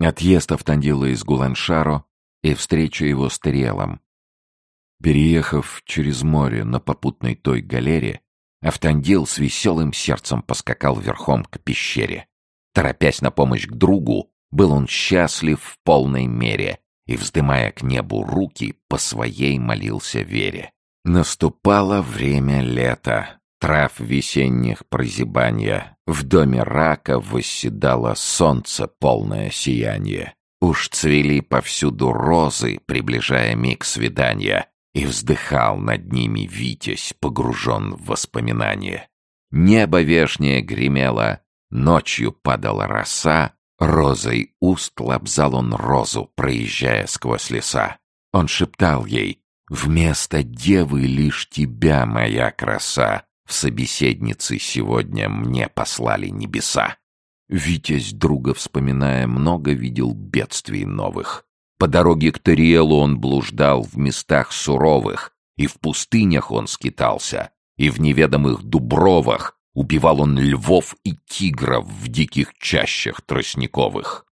Отъезд Автандила из Гуланшаро и встреча его с Терелом. Переехав через море на попутной той галере, Автандил с веселым сердцем поскакал верхом к пещере. Торопясь на помощь к другу, был он счастлив в полной мере и, вздымая к небу руки, по своей молился вере. Наступало время лета, трав весенних прозябания. В доме рака восседало солнце, полное сияние. Уж цвели повсюду розы, приближая миг свидания, и вздыхал над ними Витязь, погружен в воспоминания. Небо вешнее гремело, ночью падала роса, розой уст лобзал он розу, проезжая сквозь леса. Он шептал ей «Вместо девы лишь тебя, моя краса, в собеседнице сегодня мне послали небеса». Витязь, друга вспоминая, много видел бедствий новых. По дороге к Тариэлу он блуждал в местах суровых, и в пустынях он скитался, и в неведомых дубровах убивал он львов и тигров в диких чащах тростниковых.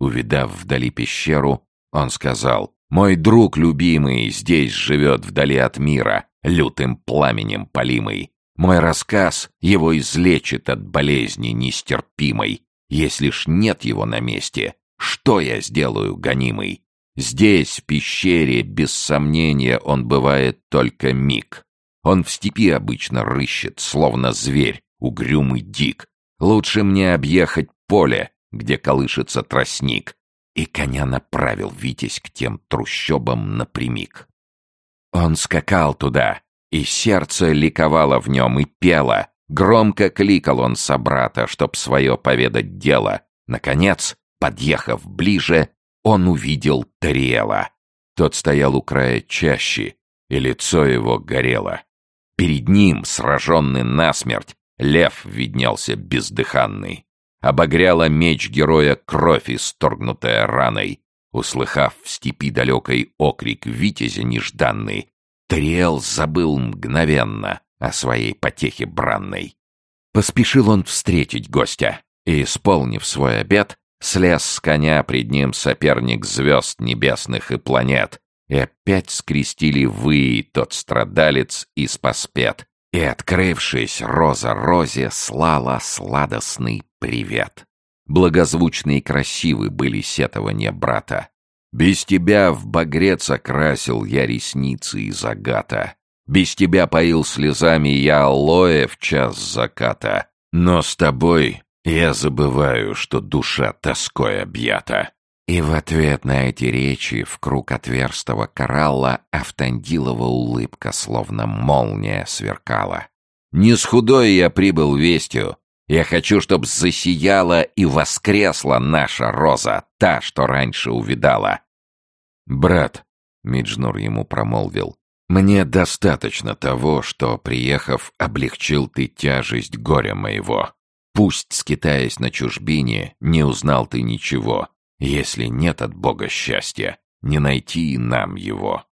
Увидав вдали пещеру, он сказал, «Мой друг любимый здесь живет вдали от мира, лютым пламенем полимый. Мой рассказ его излечит от болезни нестерпимой. Если ж нет его на месте, что я сделаю, гонимый? Здесь, в пещере, без сомнения, он бывает только миг. Он в степи обычно рыщет, словно зверь, угрюмый дик. Лучше мне объехать поле, где колышется тростник. И коня направил Витязь к тем трущобам напрямик. Он скакал туда, и сердце ликовало в нем и пело. Громко кликал он собрата, чтоб свое поведать дело. Наконец, подъехав ближе, он увидел Тариэла. Тот стоял у края чащи, и лицо его горело. Перед ним, сраженный насмерть, лев виднелся бездыханный. Обогряла меч героя кровь, исторгнутая раной. Услыхав в степи далекой окрик витязя нежданный, Тариэл забыл мгновенно о своей потехе бранной. Поспешил он встретить гостя, и, исполнив свой обет, Слез с коня пред ним соперник звезд небесных и планет, и опять скрестили вы, тот страдалец и спаспет, и, открывшись, роза розе слала сладостный привет. Благозвучные и красивы были сетования брата. Без тебя в багрец окрасил я ресницы из агата. Без тебя поил слезами я алоэ в час заката. Но с тобой я забываю, что душа тоской объята. И в ответ на эти речи в круг отверстого коралла Автандилова улыбка, словно молния, сверкала. «Не с худой я прибыл вестью. Я хочу, чтоб засияла и воскресла наша роза, та, что раньше увидала». «Брат», — Миджнур ему промолвил, — «мне достаточно того, что, приехав, облегчил ты тяжесть горя моего. Пусть, скитаясь на чужбине, не узнал ты ничего. Если нет от Бога счастья, не найти и нам его.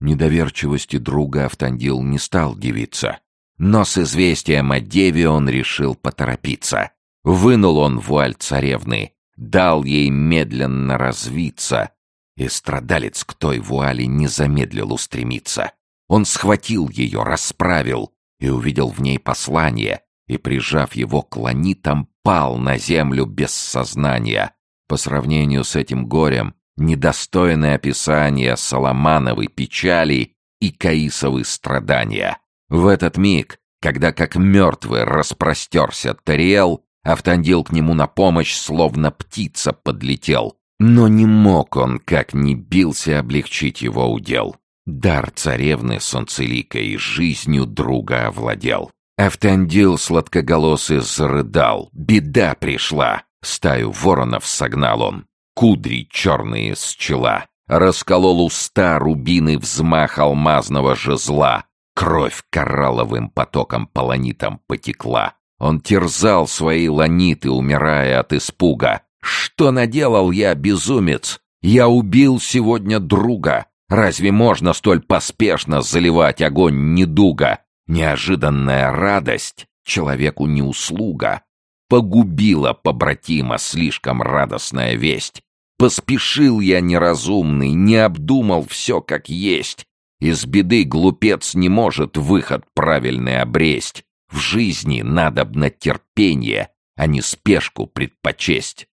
Недоверчивости друга Автандил не стал дивиться. Но с известием о деве он решил поторопиться. Вынул он вуаль царевны, дал ей медленно развиться, и страдалец к той вуали не замедлил устремиться. Он схватил ее, расправил и увидел в ней послание, и, прижав его к ланитам, пал на землю без сознания. По сравнению с этим горем, недостойное описание Соломановой печали и Каисовы страдания. В этот миг, когда как мертвый распростерся Тариэл, Автандил к нему на помощь, словно птица, подлетел. Но не мог он, как ни бился, облегчить его удел. Дар царевны солнцеликой жизнью друга овладел. Автандил сладкоголосый зарыдал. Беда пришла. Стаю воронов согнал он. Кудри черные с чела. Расколол уста рубины взмах алмазного жезла. Кровь коралловым потоком полонитом потекла. Он терзал свои ланиты, умирая от испуга. «Что наделал я, безумец? Я убил сегодня друга. Разве можно столь поспешно заливать огонь недуга? Неожиданная радость человеку не услуга. Погубила побратима слишком радостная весть. Поспешил я неразумный, не обдумал все как есть. Из беды глупец не может выход правильный обресть. В жизни надобно терпение, а не спешку предпочесть.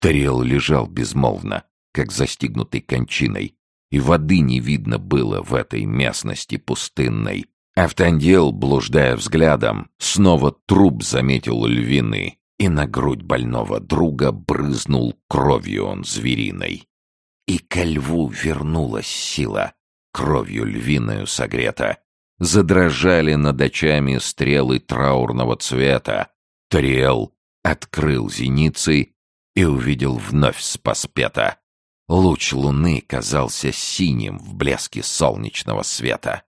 Тарел лежал безмолвно, как застигнутый кончиной, и воды не видно было в этой местности пустынной. Автандел, блуждая взглядом, снова труп заметил львины, и на грудь больного друга брызнул кровью он звериной. И ко льву вернулась сила, кровью львиную согрета. Задрожали над очами стрелы траурного цвета. Тариэл открыл зеницы и увидел вновь спаспета. Луч луны казался синим в блеске солнечного света.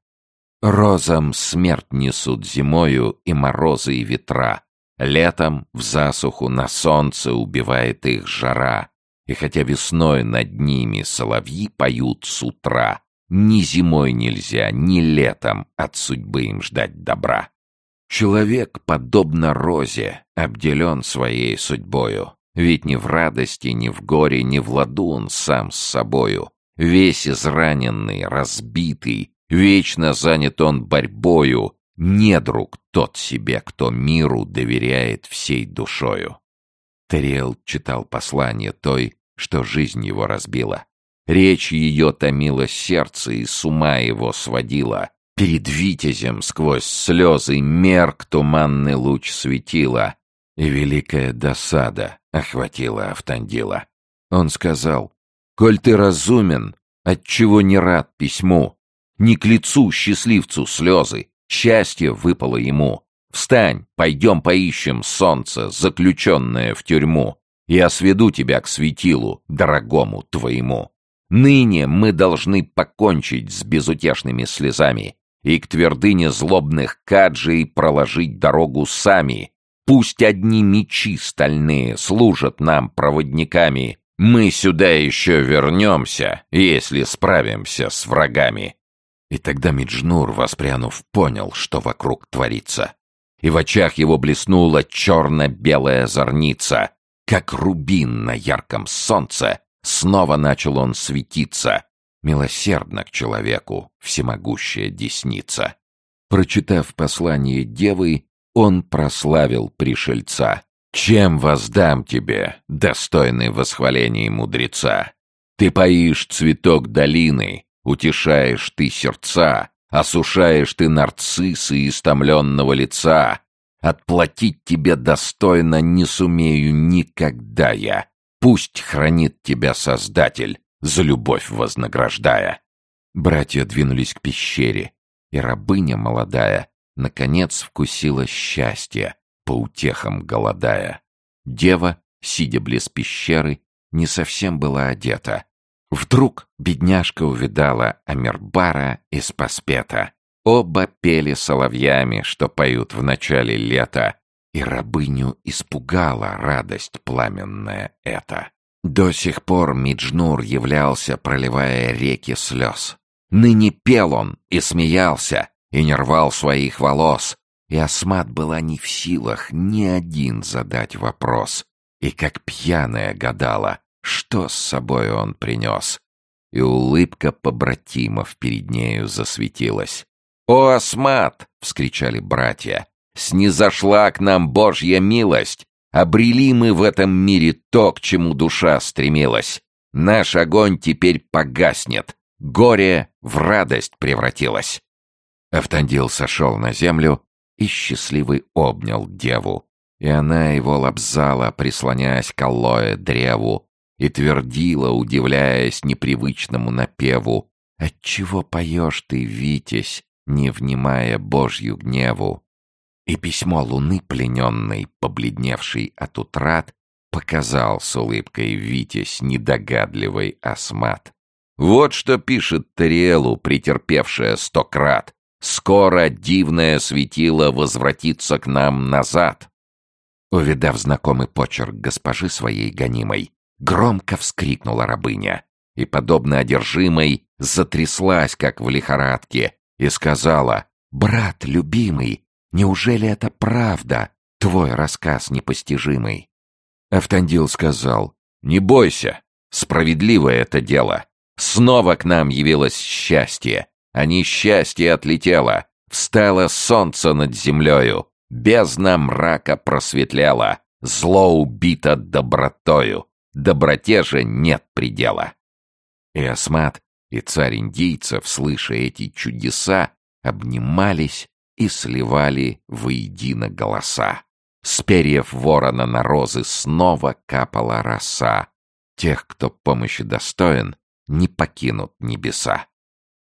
Розам смерть несут зимою и морозы и ветра. Летом в засуху на солнце убивает их жара. И хотя весной над ними соловьи поют с утра, ни зимой нельзя, ни летом от судьбы им ждать добра. Человек, подобно розе, обделен своей судьбою. Ведь ни в радости, ни в горе, ни в ладу он сам с собою. Весь израненный, разбитый, вечно занят он борьбою. Недруг тот себе, кто миру доверяет всей душою. Терриэл читал послание той, что жизнь его разбила. Речь ее томила сердце и с ума его сводила. Перед витязем сквозь слезы мерк туманный луч светила, и великая досада охватила Автандила. Он сказал, «Коль ты разумен, отчего не рад письму? Не к лицу счастливцу слезы, счастье выпало ему. Встань, пойдем поищем солнце, заключенное в тюрьму. Я сведу тебя к светилу, дорогому твоему. Ныне мы должны покончить с безутешными слезами и к твердыне злобных каджей проложить дорогу сами, Пусть одни мечи стальные служат нам проводниками. Мы сюда еще вернемся, если справимся с врагами. И тогда Миджнур, воспрянув, понял, что вокруг творится. И в очах его блеснула черно-белая зорница. Как рубин на ярком солнце, снова начал он светиться. Милосердно к человеку всемогущая десница. Прочитав послание девы, он прославил пришельца. «Чем воздам тебе, достойный восхвалений мудреца? Ты поишь цветок долины, утешаешь ты сердца, осушаешь ты нарциссы истомленного лица. Отплатить тебе достойно не сумею никогда я. Пусть хранит тебя Создатель, за любовь вознаграждая». Братья двинулись к пещере, и рабыня молодая наконец вкусила счастье, по утехам голодая. Дева, сидя близ пещеры, не совсем была одета. Вдруг бедняжка увидала Амирбара и Спаспета. Оба пели соловьями, что поют в начале лета, и рабыню испугала радость пламенная эта. До сих пор Миджнур являлся, проливая реки слез. Ныне пел он и смеялся, и не рвал своих волос, и Асмат была не в силах ни один задать вопрос, и как пьяная гадала, что с собой он принес. И улыбка побратимов перед нею засветилась. «О, Асмат!» — вскричали братья. «Снизошла к нам Божья милость! Обрели мы в этом мире то, к чему душа стремилась. Наш огонь теперь погаснет, горе в радость превратилось. Автандил сошел на землю и счастливый обнял деву. И она его лобзала, прислоняясь к аллое древу, и твердила, удивляясь непривычному напеву, «Отчего поешь ты, Витязь, не внимая Божью гневу?» И письмо луны плененной, побледневшей от утрат, показал с улыбкой Витязь недогадливый осмат. Вот что пишет Тариэлу, претерпевшая сто крат. Скоро дивное светило возвратится к нам назад. Увидав знакомый почерк госпожи своей гонимой, громко вскрикнула рабыня и, подобно одержимой, затряслась, как в лихорадке, и сказала, «Брат, любимый, неужели это правда, твой рассказ непостижимый?» Автандил сказал, «Не бойся, Справедливое это дело. Снова к нам явилось счастье, а несчастье отлетело. Встало солнце над землею, бездна мрака просветлела, зло убито добротою, доброте же нет предела. И Осмат, и царь индейцев, слыша эти чудеса, обнимались и сливали воедино голоса. С перьев ворона на розы снова капала роса. Тех, кто помощи достоин, не покинут небеса.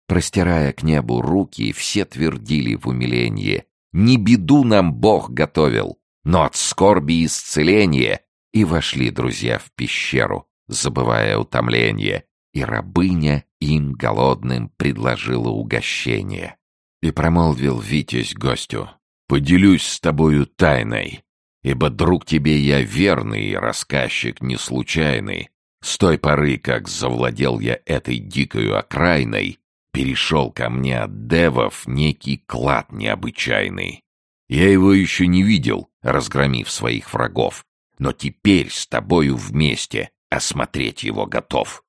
Простирая к небу руки, все твердили в умилении. «Не беду нам Бог готовил, но от скорби исцеление!» И вошли друзья в пещеру, забывая утомление, и рабыня им голодным предложила угощение. И промолвил Витязь гостю, «Поделюсь с тобою тайной, ибо друг тебе я верный, рассказчик не случайный. С той поры, как завладел я этой дикою окраиной, перешел ко мне от девов некий клад необычайный. Я его еще не видел, разгромив своих врагов, но теперь с тобою вместе осмотреть его готов.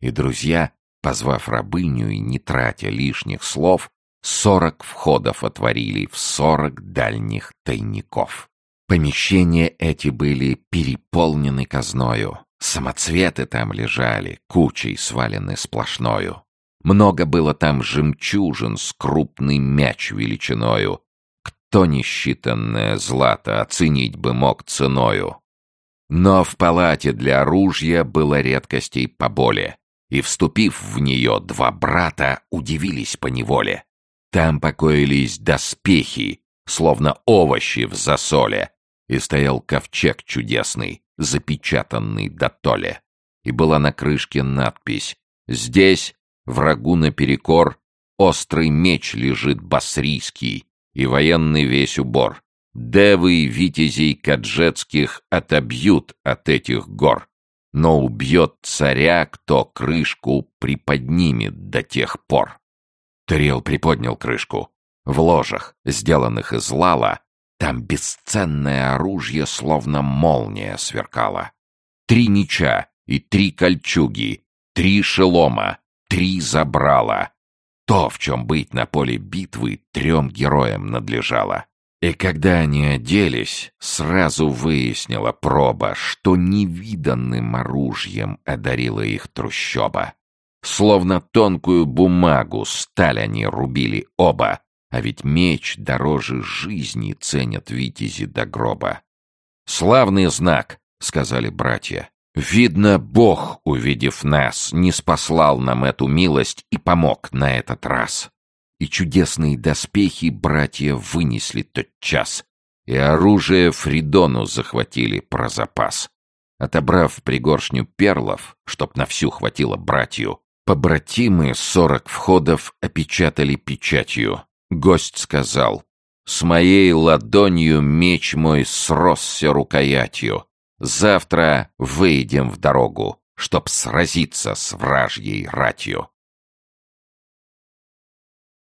И друзья, позвав рабыню и не тратя лишних слов, сорок входов отворили в сорок дальних тайников. Помещения эти были переполнены казною. Самоцветы там лежали, кучей свалены сплошною. Много было там жемчужин с крупный мяч величиною. Кто несчитанное злато оценить бы мог ценою. Но в палате для оружия было редкостей поболе, и, вступив в нее, два брата удивились поневоле. Там покоились доспехи, словно овощи в засоле, и стоял ковчег чудесный, запечатанный до толе. И была на крышке надпись «Здесь Врагу наперекор острый меч лежит басрийский и военный весь убор. Девы витязей каджетских отобьют от этих гор, но убьет царя, кто крышку приподнимет до тех пор. Тарел приподнял крышку. В ложах, сделанных из лала, там бесценное оружие, словно молния, сверкало. Три меча и три кольчуги, три шелома, Три забрала. То, в чем быть на поле битвы, трем героям надлежало. И когда они оделись, сразу выяснила проба, что невиданным оружием одарила их трущоба. Словно тонкую бумагу сталь они рубили оба, а ведь меч дороже жизни ценят витязи до гроба. «Славный знак», — сказали братья. Видно, Бог, увидев нас, не спаслал нам эту милость и помог на этот раз. И чудесные доспехи братья вынесли тот час, и оружие Фридону захватили про запас. Отобрав пригоршню перлов, чтоб на всю хватило братью, побратимы сорок входов опечатали печатью. Гость сказал, «С моей ладонью меч мой сросся рукоятью, Завтра выйдем в дорогу, чтоб сразиться с вражьей ратью.